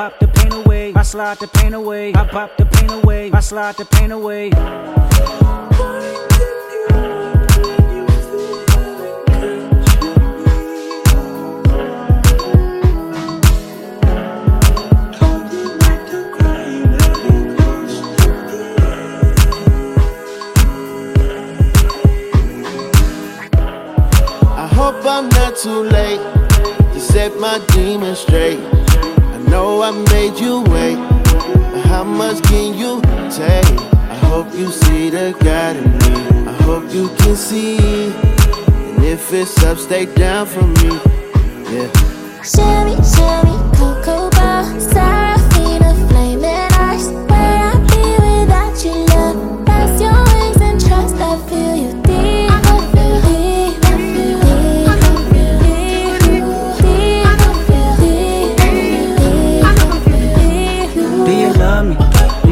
pop the pain away. I slide the pain away. I pop the pain away. I slide the pain away. I hope I'm not too late to set my demons straight. Know I made you wait, how much can you take? I hope you see the God in me. I hope you can see. And if it's up, stay down for me. Yeah. Shimmy, shimmy, cocoa bar,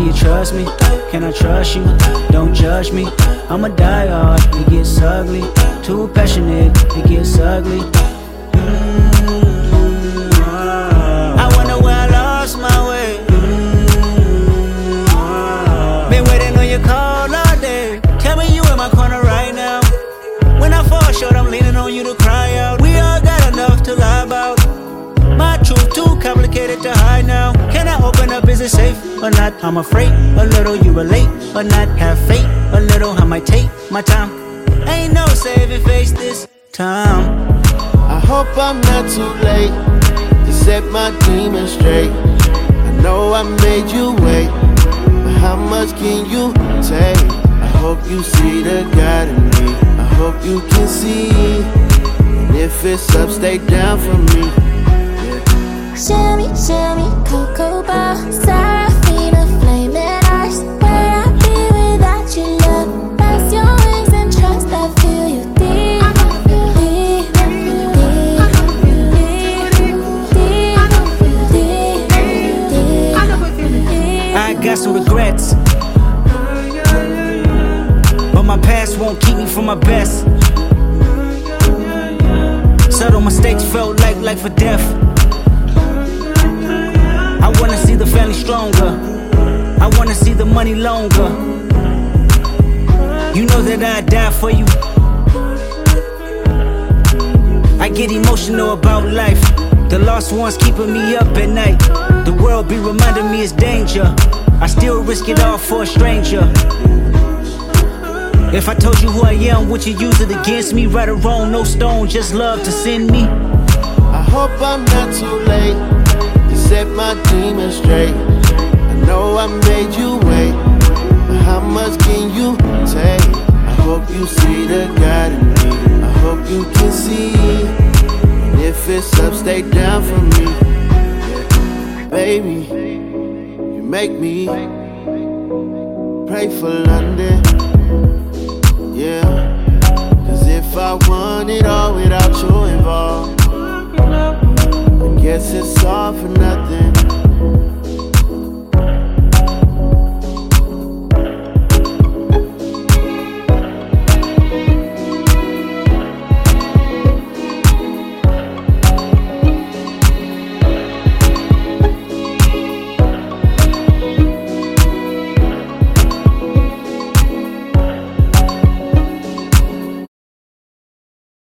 you trust me? Can I trust you? Don't judge me. I'm a diehard, it gets ugly. Too passionate, it gets ugly. Is it safe or not? I'm afraid a little you relate or not. Have faith a little. I might take my time. Ain't no saving face this time. I hope I'm not too late to set my demons straight. I know I made you wait, but how much can you take? I hope you see the God in me. I hope you can see. And if it's up, stay down for me. Shimmy, shimmy, cocoa bar, Seraphina, flaming eyes. Where I be without you, love? Press your wings and trust. I feel you deep. Deep. Deep. Deep. I got some regrets. But my past won't keep me from my best. Subtle mistakes felt like life or death. Stronger. I wanna see the money longer. You know that I die for you. I get emotional about life. The lost ones keeping me up at night. The world be reminding me it's danger. I still risk it all for a stranger. If I told you who I am, would you use it against me? Right or wrong, no stone, just love to send me. I hope I'm not too late set my demons straight. I know I made you wait, but how much can you take? I hope you see the God in me. I hope you can see. And if it's up, stay down for me. Baby, you make me pray for London. Yeah. Cause if I want it all without you involved, guess it's all for nothing.